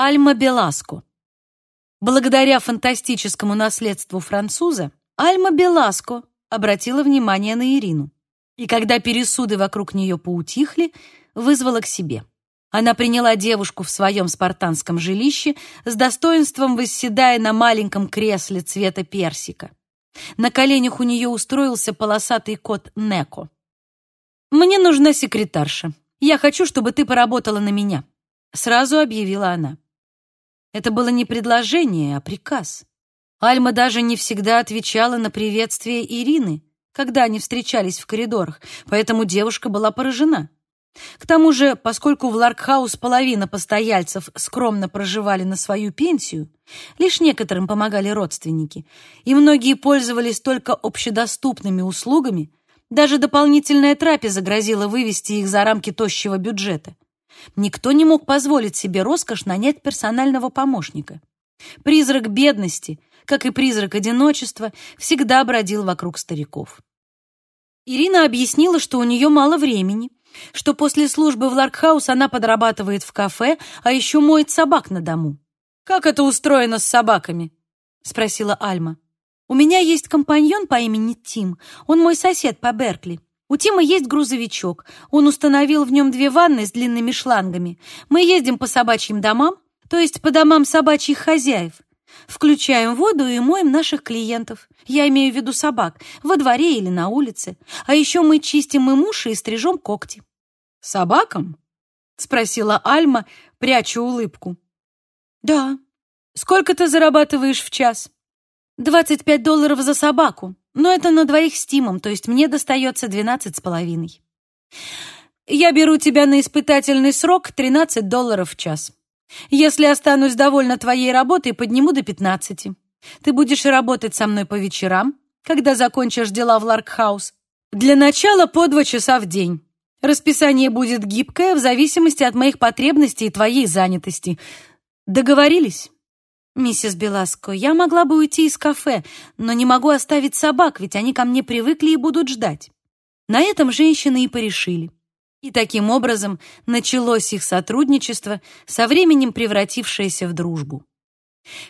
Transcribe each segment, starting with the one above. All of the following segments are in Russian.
Альма Беласко. Благодаря фантастическому наследству француза, Альма Беласко обратила внимание на Ирину. И когда пересуды вокруг нее поутихли, вызвала к себе. Она приняла девушку в своем спартанском жилище с достоинством восседая на маленьком кресле цвета персика. На коленях у нее устроился полосатый кот Неко. «Мне нужна секретарша. Я хочу, чтобы ты поработала на меня», — сразу объявила она. Это было не предложение, а приказ. Альма даже не всегда отвечала на приветствие Ирины, когда они встречались в коридорах, поэтому девушка была поражена. К тому же, поскольку в Ларкхаус половина постояльцев скромно проживали на свою пенсию, лишь некоторым помогали родственники, и многие пользовались только общедоступными услугами, даже дополнительная трапеза грозила вывести их за рамки тощего бюджета. Никто не мог позволить себе роскошь нанять персонального помощника. Призрак бедности, как и призрак одиночества, всегда бродил вокруг стариков. Ирина объяснила, что у нее мало времени, что после службы в Ларкхаус она подрабатывает в кафе, а еще моет собак на дому. «Как это устроено с собаками?» — спросила Альма. «У меня есть компаньон по имени Тим. Он мой сосед по Беркли. У Тима есть грузовичок. Он установил в нем две ванны с длинными шлангами. Мы ездим по собачьим домам, то есть по домам собачьих хозяев. Включаем воду и моем наших клиентов. Я имею в виду собак, во дворе или на улице. А еще мы чистим им уши и стрижем когти. «Собакам?» — спросила Альма, пряча улыбку. «Да. Сколько ты зарабатываешь в час?» «Двадцать пять долларов за собаку, но это на двоих с Тимом, то есть мне достается двенадцать с половиной. Я беру тебя на испытательный срок тринадцать долларов в час. Если останусь довольна твоей работой, подниму до пятнадцати. Ты будешь работать со мной по вечерам, когда закончишь дела в Ларкхаус. Для начала по два часа в день. Расписание будет гибкое в зависимости от моих потребностей и твоей занятости. Договорились? Миссис Беласко, я могла бы уйти из кафе, но не могу оставить собак, ведь они ко мне привыкли и будут ждать. На этом женщины и порешили. И таким образом началось их сотрудничество, со временем превратившееся в дружбу.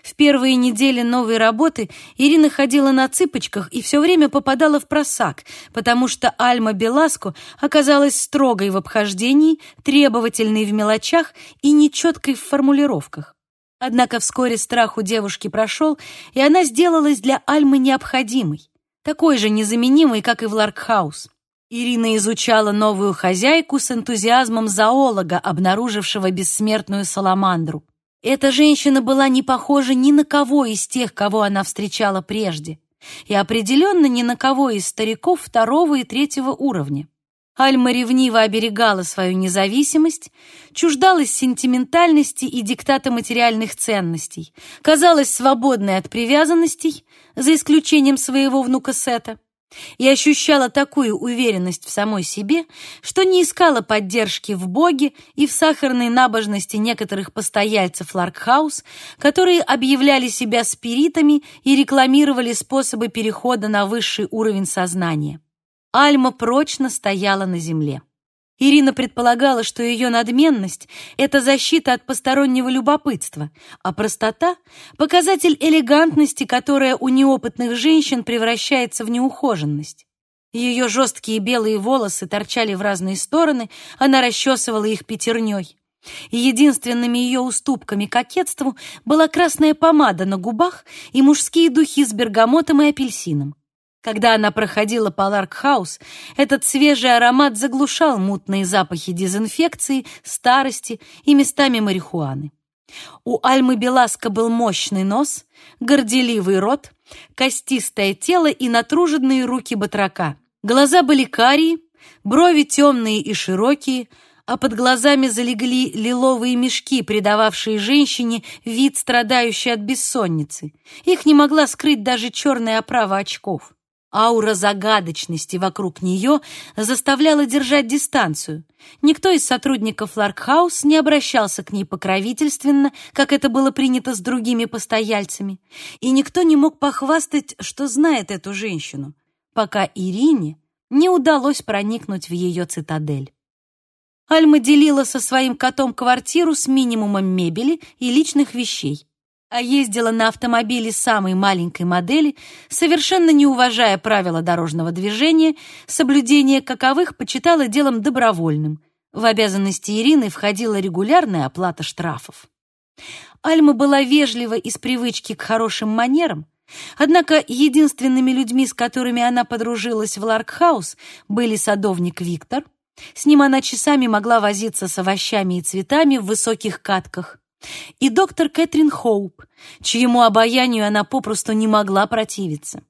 В первые недели новой работы Ирина ходила на цыпочках и все время попадала в просак, потому что Альма Беласко оказалась строгой в обхождении, требовательной в мелочах и нечеткой в формулировках. Однако вскоре страх у девушки прошел, и она сделалась для Альмы необходимой, такой же незаменимой, как и в Ларкхаус. Ирина изучала новую хозяйку с энтузиазмом зоолога, обнаружившего бессмертную саламандру. Эта женщина была не похожа ни на кого из тех, кого она встречала прежде, и определенно ни на кого из стариков второго и третьего уровня. Альма ревниво оберегала свою независимость, чуждалась сентиментальности и диктата материальных ценностей, казалась свободной от привязанностей, за исключением своего внука Сета, и ощущала такую уверенность в самой себе, что не искала поддержки в Боге и в сахарной набожности некоторых постояльцев Ларкхаус, которые объявляли себя спиритами и рекламировали способы перехода на высший уровень сознания. Альма прочно стояла на земле. Ирина предполагала, что ее надменность — это защита от постороннего любопытства, а простота — показатель элегантности, которая у неопытных женщин превращается в неухоженность. Ее жесткие белые волосы торчали в разные стороны, она расчесывала их пятерней. Единственными ее уступками кокетству была красная помада на губах и мужские духи с бергамотом и апельсином. Когда она проходила по Ларкхаус, этот свежий аромат заглушал мутные запахи дезинфекции, старости и местами марихуаны. У Альмы Беласка был мощный нос, горделивый рот, костистое тело и натруженные руки батрака. Глаза были карие, брови темные и широкие, а под глазами залегли лиловые мешки, придававшие женщине вид, страдающей от бессонницы. Их не могла скрыть даже черная оправа очков. Аура загадочности вокруг нее заставляла держать дистанцию. Никто из сотрудников Ларкхаус не обращался к ней покровительственно, как это было принято с другими постояльцами, и никто не мог похвастать, что знает эту женщину, пока Ирине не удалось проникнуть в ее цитадель. Альма делила со своим котом квартиру с минимумом мебели и личных вещей, а ездила на автомобиле самой маленькой модели, совершенно не уважая правила дорожного движения, соблюдение каковых почитала делом добровольным. В обязанности Ирины входила регулярная оплата штрафов. Альма была вежлива из привычки к хорошим манерам, однако единственными людьми, с которыми она подружилась в Ларкхаус, были садовник Виктор — с ним она часами могла возиться с овощами и цветами в высоких кадках. И доктор Кэтрин Хоуп, чьему обаянию она попросту не могла противиться.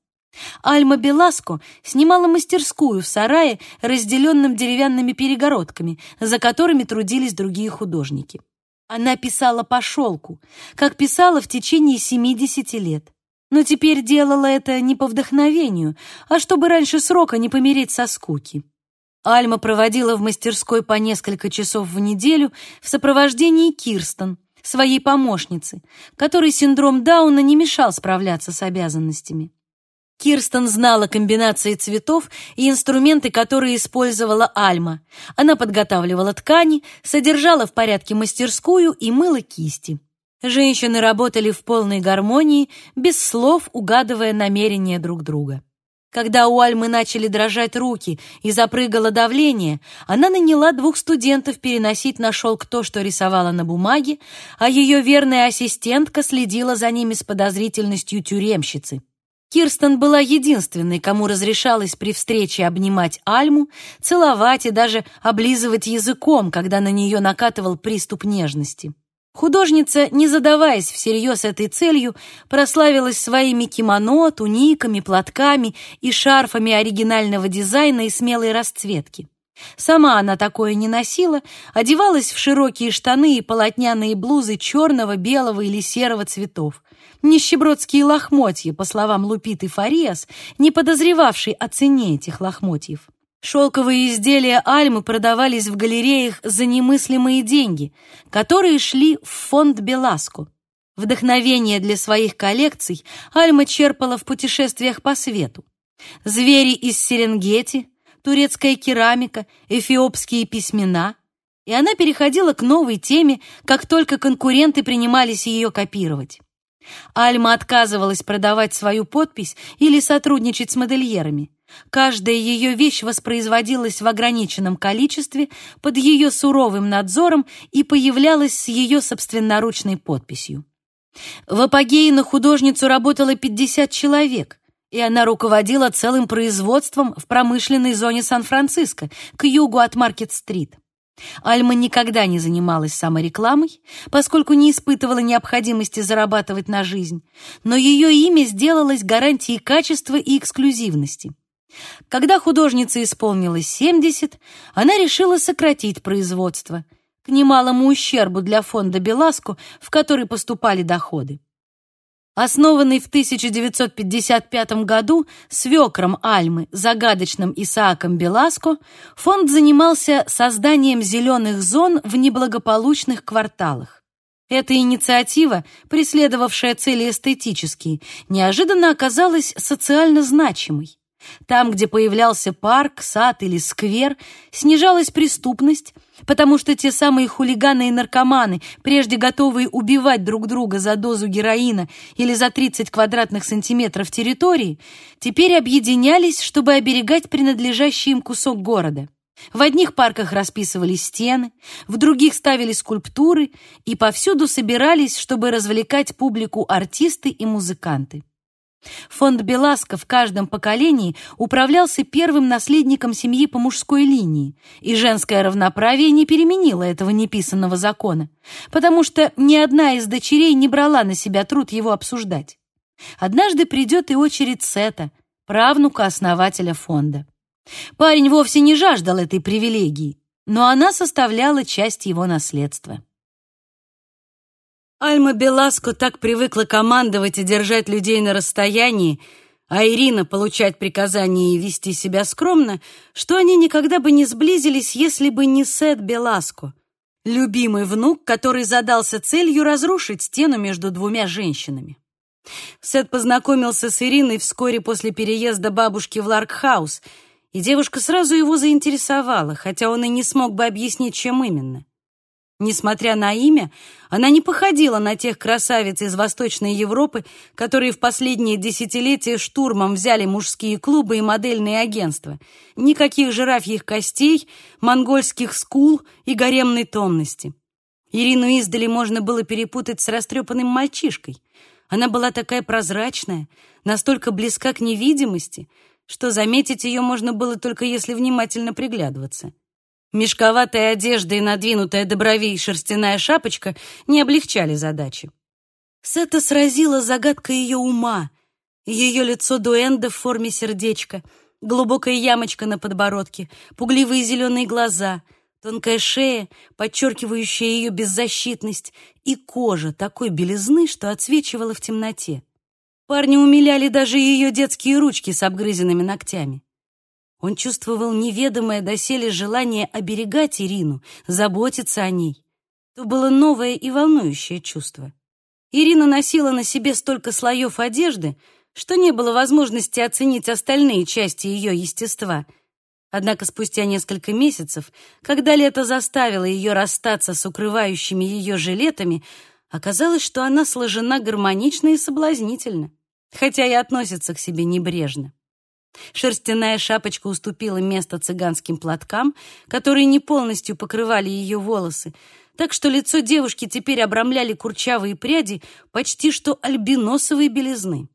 Альма Беласко снимала мастерскую в сарае, разделенном деревянными перегородками, за которыми трудились другие художники. Она писала по шелку, как писала в течение 70 лет. Но теперь делала это не по вдохновению, а чтобы раньше срока не помереть со скуки. Альма проводила в мастерской по несколько часов в неделю в сопровождении Кирстен, своей помощницы, которой синдром Дауна не мешал справляться с обязанностями. Кирстен знала комбинации цветов и инструменты, которые использовала Альма. Она подготавливала ткани, содержала в порядке мастерскую и мыла кисти. Женщины работали в полной гармонии, без слов угадывая намерения друг друга. Когда у Альмы начали дрожать руки и запрыгало давление, она наняла двух студентов переносить на шелк то, что рисовала на бумаге, а ее верная ассистентка следила за ними с подозрительностью тюремщицы. Кирстен была единственной, кому разрешалось при встрече обнимать Альму, целовать и даже облизывать языком, когда на нее накатывал приступ нежности. Художница, не задаваясь всерьез этой целью, прославилась своими кимоно, туниками, платками и шарфами оригинального дизайна и смелой расцветки. Сама она такое не носила, одевалась в широкие штаны и полотняные блузы черного, белого или серого цветов. Нищебродские лохмотья, по словам Лупиты Фариас, не подозревавшей о цене этих лохмотьев. Шелковые изделия Альмы продавались в галереях за немыслимые деньги, которые шли в фонд Беласку. Вдохновение для своих коллекций Альма черпала в путешествиях по свету. Звери из Серенгети, турецкая керамика, эфиопские письмена. И она переходила к новой теме, как только конкуренты принимались ее копировать. Альма отказывалась продавать свою подпись или сотрудничать с модельерами. Каждая ее вещь воспроизводилась в ограниченном количестве под ее суровым надзором и появлялась с ее собственноручной подписью. В апогее на художницу работало 50 человек, и она руководила целым производством в промышленной зоне Сан-Франциско, к югу от Маркет-стрит. Альма никогда не занималась саморекламой, поскольку не испытывала необходимости зарабатывать на жизнь, но ее имя сделалось гарантией качества и эксклюзивности. Когда художнице исполнилось 70, она решила сократить производство к немалому ущербу для фонда Беласко, в который поступали доходы. Основанный в 1955 году свекром Альмы, загадочным Исааком Беласко, фонд занимался созданием зеленых зон в неблагополучных кварталах. Эта инициатива, преследовавшая цели эстетические, неожиданно оказалась социально значимой. Там, где появлялся парк, сад или сквер, снижалась преступность, потому что те самые хулиганы и наркоманы, прежде готовые убивать друг друга за дозу героина или за 30 квадратных сантиметров территории, теперь объединялись, чтобы оберегать принадлежащий им кусок города. В одних парках расписывали стены, в других ставили скульптуры и повсюду собирались, чтобы развлекать публику артисты и музыканты. Фонд Беласка в каждом поколении управлялся первым наследником семьи по мужской линии, и женское равноправие не переменило этого неписанного закона, потому что ни одна из дочерей не брала на себя труд его обсуждать. Однажды придет и очередь Сета, правнука основателя фонда. Парень вовсе не жаждал этой привилегии, но она составляла часть его наследства. Альма Беласко так привыкла командовать и держать людей на расстоянии, а Ирина получать приказания и вести себя скромно, что они никогда бы не сблизились, если бы не Сет Беласко, любимый внук, который задался целью разрушить стену между двумя женщинами. Сет познакомился с Ириной вскоре после переезда бабушки в Ларкхаус, и девушка сразу его заинтересовала, хотя он и не смог бы объяснить, чем именно. Несмотря на имя, она не походила на тех красавиц из Восточной Европы, которые в последние десятилетия штурмом взяли мужские клубы и модельные агентства. Никаких жирафьих костей, монгольских скул и гаремной томности. Ирину издали можно было перепутать с растрепанным мальчишкой. Она была такая прозрачная, настолько близка к невидимости, что заметить ее можно было только если внимательно приглядываться. Мешковатая одежда и надвинутая до бровей шерстяная шапочка не облегчали задачи. Сета сразила загадка ее ума, ее лицо дуэнда в форме сердечка, глубокая ямочка на подбородке, пугливые зеленые глаза, тонкая шея, подчеркивающая ее беззащитность, и кожа такой белизны, что отсвечивала в темноте. Парни умиляли даже ее детские ручки с обгрызенными ногтями. Он чувствовал неведомое доселе желание оберегать Ирину, заботиться о ней. То было новое и волнующее чувство. Ирина носила на себе столько слоев одежды, что не было возможности оценить остальные части ее естества. Однако спустя несколько месяцев, когда лето заставило ее расстаться с укрывающими ее жилетами, оказалось, что она сложена гармонично и соблазнительно, хотя и относится к себе небрежно. Шерстяная шапочка уступила место цыганским платкам, которые не полностью покрывали ее волосы, так что лицо девушки теперь обрамляли курчавые пряди почти что альбиносовой белизны.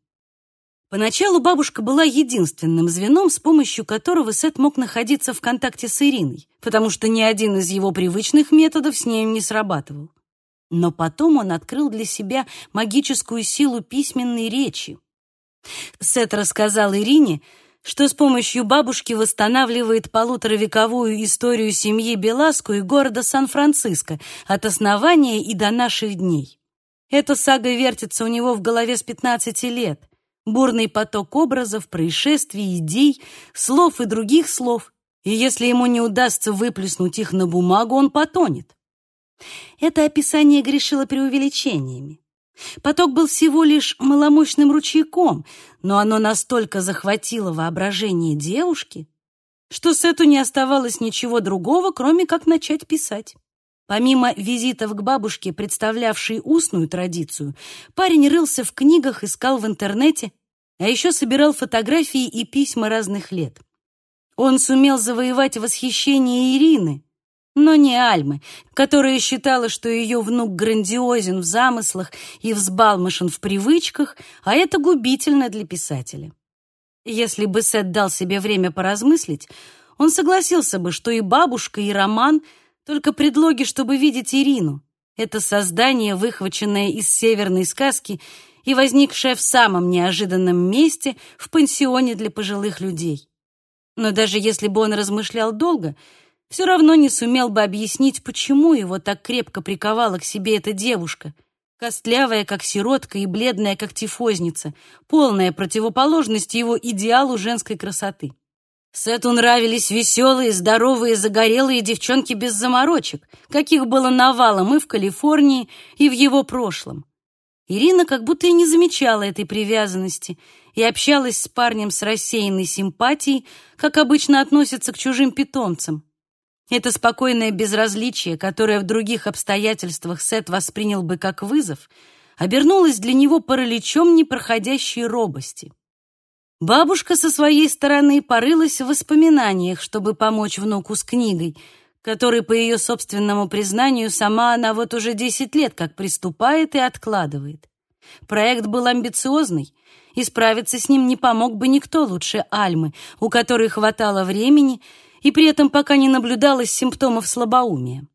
Поначалу бабушка была единственным звеном, с помощью которого Сет мог находиться в контакте с Ириной, потому что ни один из его привычных методов с нею не срабатывал. Но потом он открыл для себя магическую силу письменной речи. Сет рассказал Ирине, что с помощью бабушки восстанавливает полуторавековую историю семьи Беласку и города Сан-Франциско от основания и до наших дней. Эта сага вертится у него в голове с 15 лет. Бурный поток образов, происшествий, идей, слов и других слов. И если ему не удастся выплеснуть их на бумагу, он потонет. Это описание грешило преувеличениями. Поток был всего лишь маломощным ручейком, но оно настолько захватило воображение девушки, что Сету не оставалось ничего другого, кроме как начать писать. Помимо визитов к бабушке, представлявшей устную традицию, парень рылся в книгах, искал в интернете, а еще собирал фотографии и письма разных лет. Он сумел завоевать восхищение Ирины, но не Альмы, которая считала, что ее внук грандиозен в замыслах и взбалмошен в привычках, а это губительно для писателя. Если бы Сет дал себе время поразмыслить, он согласился бы, что и бабушка, и роман — только предлоги, чтобы видеть Ирину. Это создание, выхваченное из северной сказки и возникшее в самом неожиданном месте в пансионе для пожилых людей. Но даже если бы он размышлял долго — все равно не сумел бы объяснить, почему его так крепко приковала к себе эта девушка, костлявая, как сиротка, и бледная, как тифозница, полная противоположность его идеалу женской красоты. Сету нравились веселые, здоровые, загорелые девчонки без заморочек, каких было навалом и в Калифорнии, и в его прошлом. Ирина как будто и не замечала этой привязанности и общалась с парнем с рассеянной симпатией, как обычно относятся к чужим питомцам. Это спокойное безразличие, которое в других обстоятельствах Сет воспринял бы как вызов, обернулось для него параличом непроходящей робости. Бабушка со своей стороны порылась в воспоминаниях, чтобы помочь внуку с книгой, которой, по ее собственному признанию, сама она вот уже десять лет как приступает и откладывает. Проект был амбициозный, и справиться с ним не помог бы никто лучше Альмы, у которой хватало времени и при этом пока не наблюдалось симптомов слабоумия.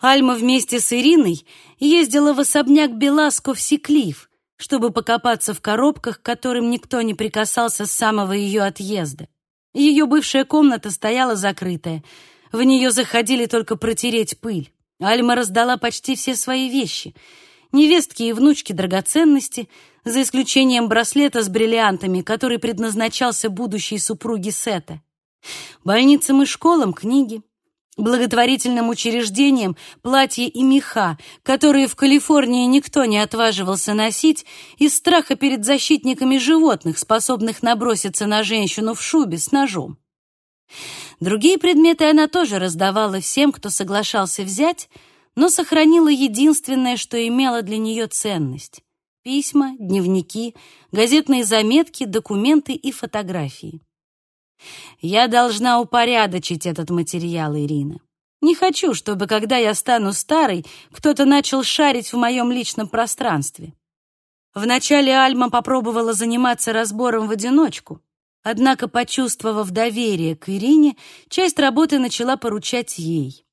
Альма вместе с Ириной ездила в особняк Беласко в Секлиф, чтобы покопаться в коробках, к которым никто не прикасался с самого ее отъезда. Ее бывшая комната стояла закрытая, в нее заходили только протереть пыль. Альма раздала почти все свои вещи — невестки и внучки драгоценности, за исключением браслета с бриллиантами, который предназначался будущей супруге Сета. Больницам и школам книги, благотворительным учреждениям платья и меха, которые в Калифорнии никто не отваживался носить из страха перед защитниками животных, способных наброситься на женщину в шубе с ножом. Другие предметы она тоже раздавала всем, кто соглашался взять, но сохранила единственное, что имело для нее ценность — письма, дневники, газетные заметки, документы и фотографии. Я должна упорядочить этот материал, Ирина. Не хочу, чтобы, когда я стану старой, кто-то начал шарить в моем личном пространстве. Вначале Альма попробовала заниматься разбором в одиночку, однако, почувствовав доверие к Ирине, часть работы начала поручать ей.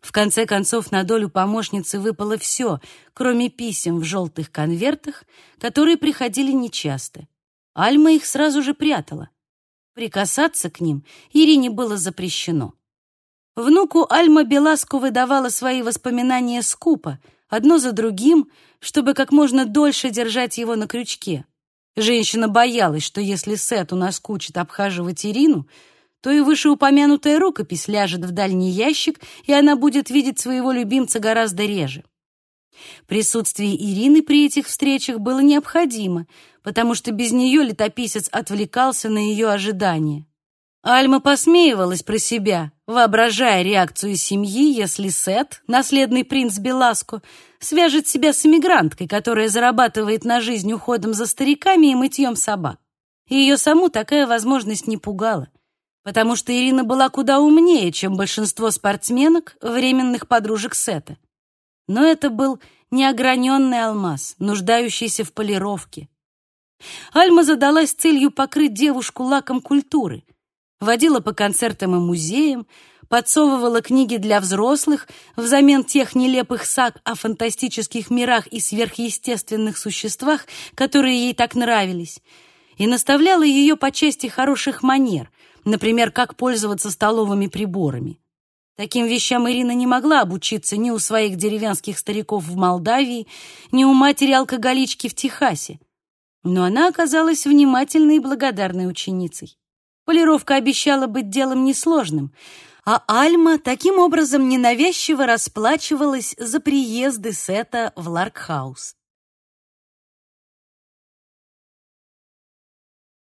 В конце концов, на долю помощницы выпало все, кроме писем в желтых конвертах, которые приходили нечасто. Альма их сразу же прятала. Прикасаться к ним Ирине было запрещено. Внуку Альма Беласку выдавала свои воспоминания скупо, одно за другим, чтобы как можно дольше держать его на крючке. Женщина боялась, что если Сету наскучит обхаживать Ирину, то и вышеупомянутая рукопись ляжет в дальний ящик, и она будет видеть своего любимца гораздо реже. Присутствие Ирины при этих встречах было необходимо, потому что без нее летописец отвлекался на ее ожидания. Альма посмеивалась про себя, воображая реакцию семьи, если Сет, наследный принц Беласко, свяжет себя с эмигранткой, которая зарабатывает на жизнь уходом за стариками и мытьем собак. И ее саму такая возможность не пугала, потому что Ирина была куда умнее, чем большинство спортсменок, временных подружек Сета. Но это был неограненный алмаз, нуждающийся в полировке. Альма задалась целью покрыть девушку лаком культуры — водила по концертам и музеям, подсовывала книги для взрослых взамен тех нелепых саг о фантастических мирах и сверхъестественных существах, которые ей так нравились, и наставляла ее по части хороших манер, например, как пользоваться столовыми приборами. Таким вещам Ирина не могла обучиться ни у своих деревенских стариков в Молдавии, ни у матери-алкоголички в Техасе, но она оказалась внимательной и благодарной ученицей. Полировка обещала быть делом несложным, а Альма таким образом ненавязчиво расплачивалась за приезды Сета в Ларкхаус.